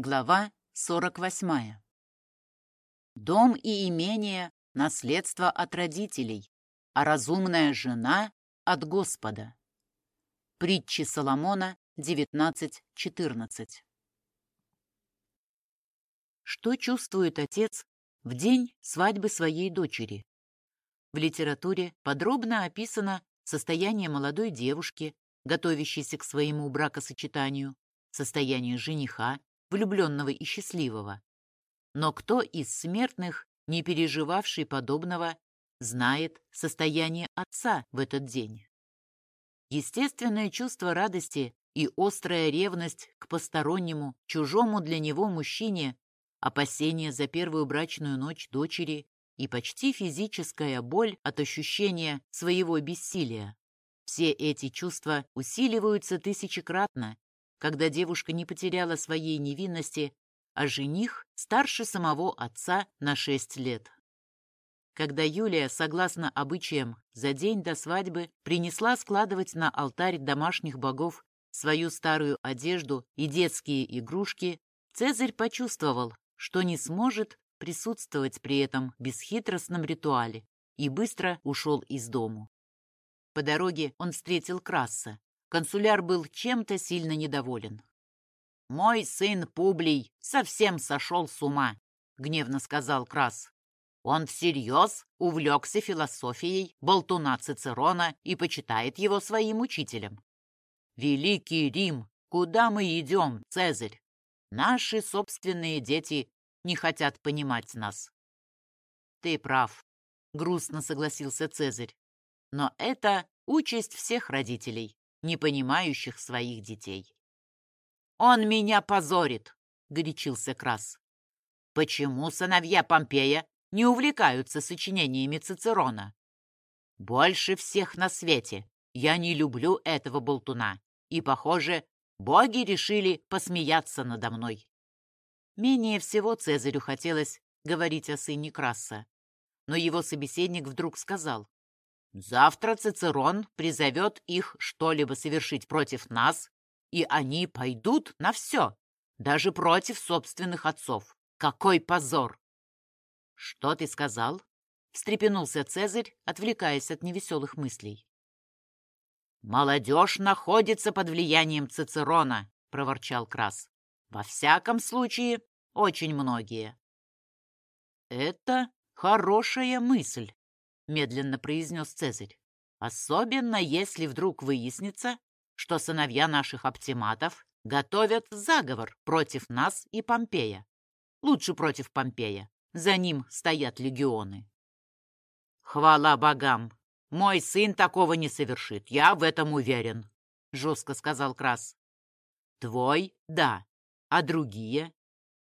Глава 48. Дом и имение – наследство от родителей, а разумная жена – от Господа. Притчи Соломона 19.14. Что чувствует отец в день свадьбы своей дочери? В литературе подробно описано состояние молодой девушки, готовящейся к своему бракосочетанию, состояние жениха, влюбленного и счастливого. Но кто из смертных, не переживавший подобного, знает состояние отца в этот день? Естественное чувство радости и острая ревность к постороннему, чужому для него мужчине, опасение за первую брачную ночь дочери и почти физическая боль от ощущения своего бессилия. Все эти чувства усиливаются тысячекратно, когда девушка не потеряла своей невинности, а жених старше самого отца на шесть лет. Когда Юлия, согласно обычаям, за день до свадьбы принесла складывать на алтарь домашних богов свою старую одежду и детские игрушки, Цезарь почувствовал, что не сможет присутствовать при этом бесхитростном ритуале и быстро ушел из дому. По дороге он встретил Краса, Консуляр был чем-то сильно недоволен. «Мой сын Публий совсем сошел с ума», — гневно сказал Крас. «Он всерьез увлекся философией болтуна Цицерона и почитает его своим учителем. Великий Рим, куда мы идем, Цезарь? Наши собственные дети не хотят понимать нас». «Ты прав», — грустно согласился Цезарь. «Но это участь всех родителей не понимающих своих детей. «Он меня позорит!» — горячился Крас. «Почему сыновья Помпея не увлекаются сочинениями Цицерона? Больше всех на свете я не люблю этого болтуна, и, похоже, боги решили посмеяться надо мной». Менее всего Цезарю хотелось говорить о сыне Краса, но его собеседник вдруг сказал, Завтра Цицерон призовет их что-либо совершить против нас, и они пойдут на все, даже против собственных отцов. Какой позор!» «Что ты сказал?» — встрепенулся Цезарь, отвлекаясь от невеселых мыслей. «Молодежь находится под влиянием Цицерона», — проворчал Крас. «Во всяком случае, очень многие». «Это хорошая мысль», медленно произнес Цезарь. Особенно если вдруг выяснится, что сыновья наших оптиматов готовят заговор против нас и Помпея. Лучше против Помпея. За ним стоят легионы. Хвала богам! Мой сын такого не совершит, я в этом уверен, жестко сказал Крас. Твой — да, а другие?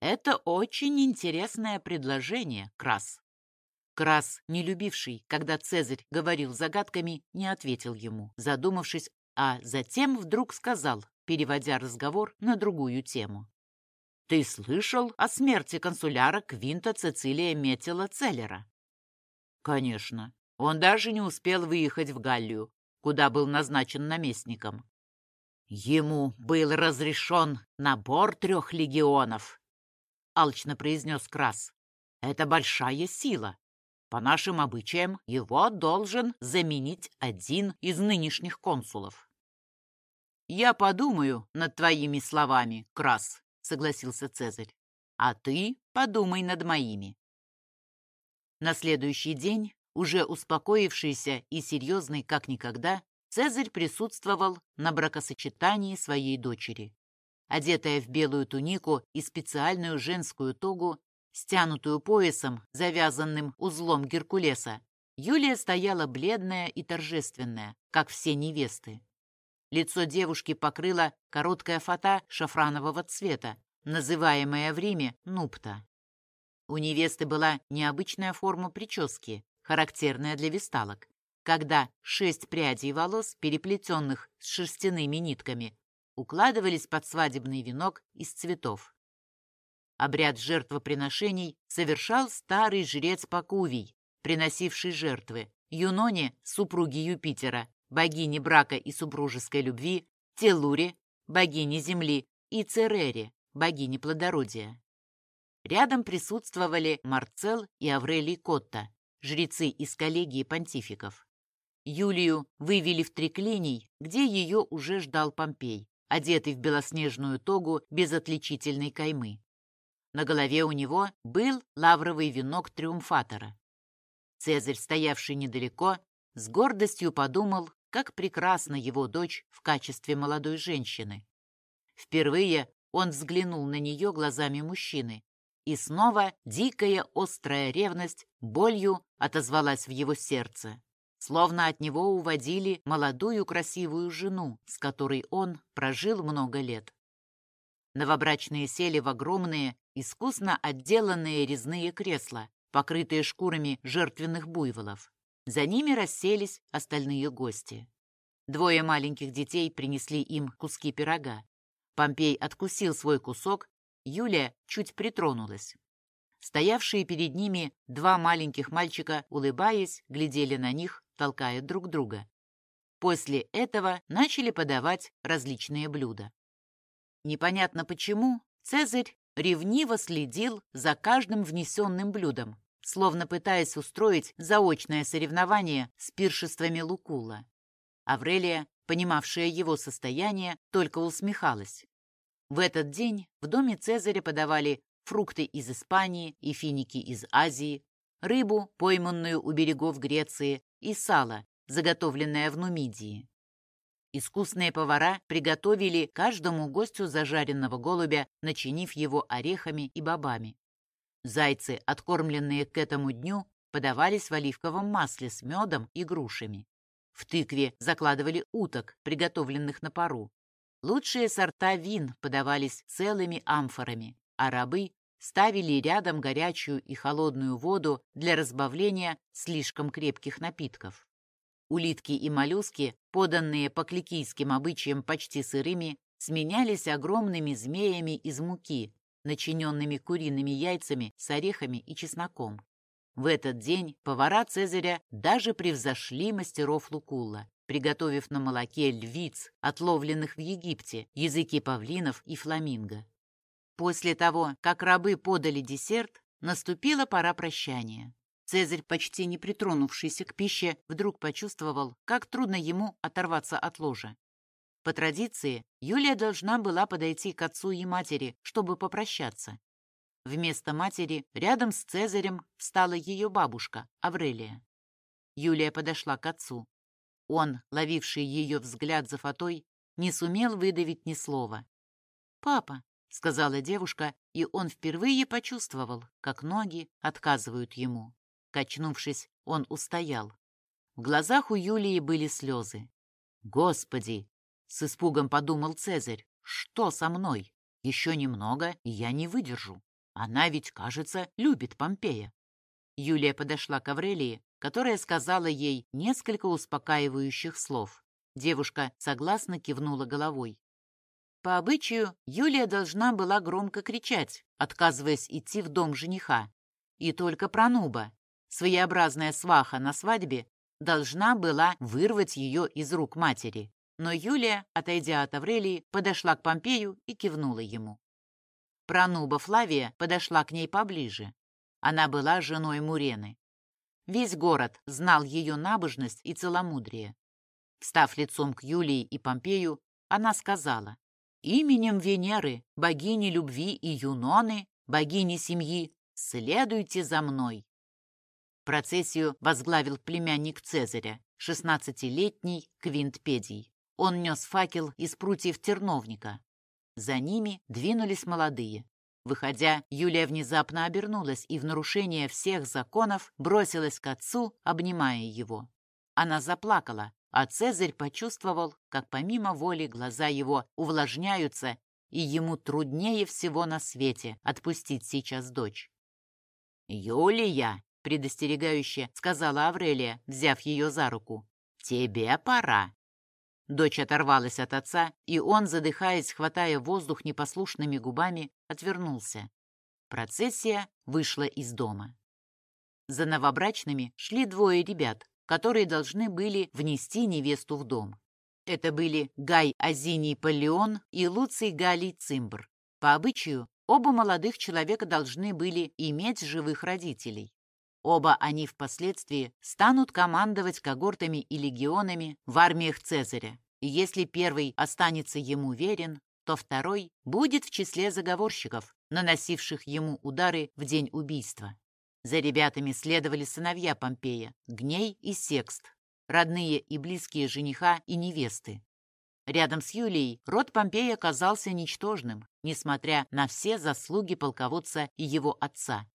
Это очень интересное предложение, Крас. Крас, не любивший, когда Цезарь говорил загадками, не ответил ему, задумавшись, а затем вдруг сказал, переводя разговор на другую тему. «Ты слышал о смерти консуляра Квинта Цицилия Метила Целлера?» «Конечно. Он даже не успел выехать в Галлию, куда был назначен наместником. Ему был разрешен набор трех легионов», — алчно произнес Крас. «Это большая сила, по нашим обычаям его должен заменить один из нынешних консулов. «Я подумаю над твоими словами, Крас», — согласился Цезарь. «А ты подумай над моими». На следующий день, уже успокоившийся и серьезный как никогда, Цезарь присутствовал на бракосочетании своей дочери. Одетая в белую тунику и специальную женскую тогу, стянутую поясом, завязанным узлом Геркулеса, Юлия стояла бледная и торжественная, как все невесты. Лицо девушки покрыла короткая фата шафранового цвета, называемая в Риме нупта. У невесты была необычная форма прически, характерная для висталок, когда шесть прядей волос, переплетенных с шерстяными нитками, укладывались под свадебный венок из цветов. Обряд жертвоприношений совершал старый жрец Пакувий, приносивший жертвы, Юноне, супруге Юпитера, богине брака и супружеской любви, Телуре, богине земли, и Церере, богини плодородия. Рядом присутствовали Марцел и Аврелий Котта, жрецы из коллегии понтификов. Юлию вывели в триклиний, где ее уже ждал Помпей, одетый в белоснежную тогу без отличительной каймы. На голове у него был лавровый венок триумфатора. Цезарь, стоявший недалеко, с гордостью подумал, как прекрасна его дочь в качестве молодой женщины. Впервые он взглянул на нее глазами мужчины, и снова дикая острая ревность болью отозвалась в его сердце словно от него уводили молодую красивую жену, с которой он прожил много лет. Новобрачные сели в огромные, искусно отделанные резные кресла, покрытые шкурами жертвенных буйволов. За ними расселись остальные гости. Двое маленьких детей принесли им куски пирога. Помпей откусил свой кусок, Юлия чуть притронулась. Стоявшие перед ними два маленьких мальчика, улыбаясь, глядели на них толкая друг друга. После этого начали подавать различные блюда. Непонятно почему Цезарь ревниво следил за каждым внесенным блюдом, словно пытаясь устроить заочное соревнование с пиршествами Лукула. Аврелия, понимавшая его состояние, только усмехалась. В этот день в доме Цезаря подавали фрукты из Испании и финики из Азии, рыбу, пойманную у берегов Греции, и сало, заготовленное в Нумидии. Искусные повара приготовили каждому гостю зажаренного голубя, начинив его орехами и бобами. Зайцы, откормленные к этому дню, подавались в оливковом масле с медом и грушами. В тыкве закладывали уток, приготовленных на пару. Лучшие сорта вин подавались целыми амфорами, а рабы ставили рядом горячую и холодную воду для разбавления слишком крепких напитков. Улитки и моллюски, поданные по кликийским обычаям почти сырыми, сменялись огромными змеями из муки, начиненными куриными яйцами с орехами и чесноком. В этот день повара Цезаря даже превзошли мастеров Лукула, приготовив на молоке львиц, отловленных в Египте, языки павлинов и фламинго. После того, как рабы подали десерт, наступила пора прощания. Цезарь, почти не притронувшийся к пище, вдруг почувствовал, как трудно ему оторваться от ложа. По традиции, Юлия должна была подойти к отцу и матери, чтобы попрощаться. Вместо матери рядом с Цезарем встала ее бабушка, Аврелия. Юлия подошла к отцу. Он, ловивший ее взгляд за фатой, не сумел выдавить ни слова. «Папа, — сказала девушка, и он впервые почувствовал, как ноги отказывают ему. Качнувшись, он устоял. В глазах у Юлии были слезы. «Господи!» — с испугом подумал Цезарь. «Что со мной? Еще немного, и я не выдержу. Она ведь, кажется, любит Помпея». Юлия подошла к Аврелии, которая сказала ей несколько успокаивающих слов. Девушка согласно кивнула головой. По обычаю, Юлия должна была громко кричать, отказываясь идти в дом жениха. И только Пронуба, своеобразная сваха на свадьбе, должна была вырвать ее из рук матери. Но Юлия, отойдя от Аврелии, подошла к Помпею и кивнула ему. Пронуба Флавия подошла к ней поближе. Она была женой Мурены. Весь город знал ее набожность и целомудрие. Встав лицом к Юлии и Помпею, она сказала, Именем Венеры, богини любви и Юноны, богини семьи, следуйте за мной. Процессию возглавил племянник Цезаря, шестнадцатилетний Квинт Педий. Он нес факел из прутьев терновника. За ними двинулись молодые. Выходя, Юлия внезапно обернулась и в нарушение всех законов бросилась к отцу, обнимая его. Она заплакала, а Цезарь почувствовал, как помимо воли глаза его увлажняются, и ему труднее всего на свете отпустить сейчас дочь. «Юлия!» — предостерегающе сказала Аврелия, взяв ее за руку. «Тебе пора!» Дочь оторвалась от отца, и он, задыхаясь, хватая воздух непослушными губами, отвернулся. Процессия вышла из дома. За новобрачными шли двое ребят, которые должны были внести невесту в дом. Это были Гай Азиний Палеон и Луций Галий Цимбр. По обычаю, оба молодых человека должны были иметь живых родителей. Оба они впоследствии станут командовать когортами и легионами в армиях Цезаря, и если первый останется ему верен, то второй будет в числе заговорщиков, наносивших ему удары в день убийства. За ребятами следовали сыновья Помпея, Гней и Секст, родные и близкие жениха и невесты. Рядом с Юлией род Помпея казался ничтожным, несмотря на все заслуги полководца и его отца.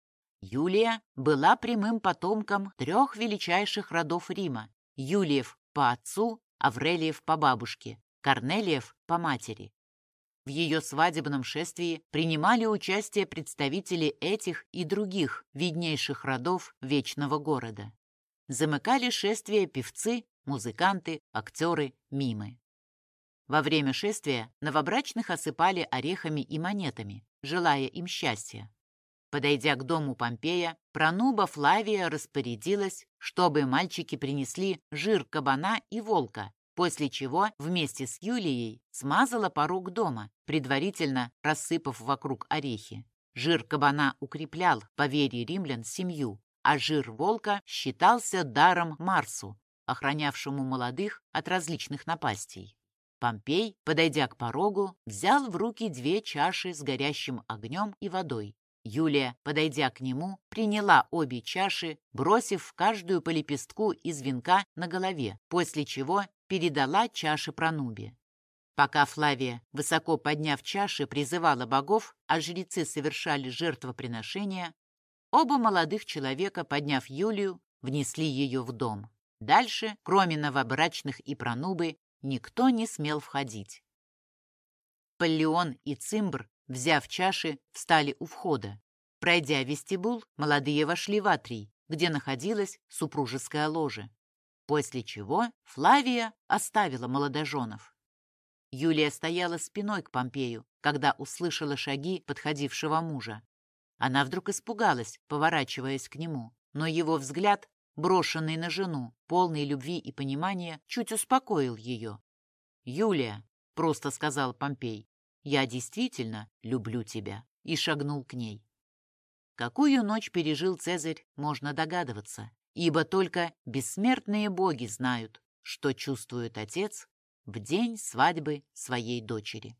Юлия была прямым потомком трех величайших родов Рима – Юлиев по отцу, Аврелиев по бабушке, Корнелиев по матери. В ее свадебном шествии принимали участие представители этих и других виднейших родов Вечного города. Замыкали шествие певцы, музыканты, актеры, мимы. Во время шествия новобрачных осыпали орехами и монетами, желая им счастья. Подойдя к дому Помпея, Пронуба Флавия распорядилась, чтобы мальчики принесли жир кабана и волка, после чего вместе с Юлией смазала порог дома, предварительно рассыпав вокруг орехи. Жир кабана укреплял, по вере римлян, семью, а жир волка считался даром Марсу, охранявшему молодых от различных напастей. Помпей, подойдя к порогу, взял в руки две чаши с горящим огнем и водой. Юлия, подойдя к нему, приняла обе чаши, бросив каждую по лепестку из венка на голове, после чего передала чаши Пронубе. Пока Флавия, высоко подняв чаши, призывала богов, а жрецы совершали жертвоприношения, оба молодых человека, подняв Юлию, внесли ее в дом. Дальше, кроме новобрачных и Пронубы, никто не смел входить. Паллион и Цимбр, взяв чаши, встали у входа. Пройдя вестибул, молодые вошли в атрий, где находилась супружеская ложа после чего Флавия оставила молодоженов. Юлия стояла спиной к Помпею, когда услышала шаги подходившего мужа. Она вдруг испугалась, поворачиваясь к нему, но его взгляд, брошенный на жену, полный любви и понимания, чуть успокоил ее. «Юлия», — просто сказал Помпей, — «я действительно люблю тебя», и шагнул к ней. Какую ночь пережил Цезарь, можно догадываться ибо только бессмертные боги знают, что чувствует отец в день свадьбы своей дочери.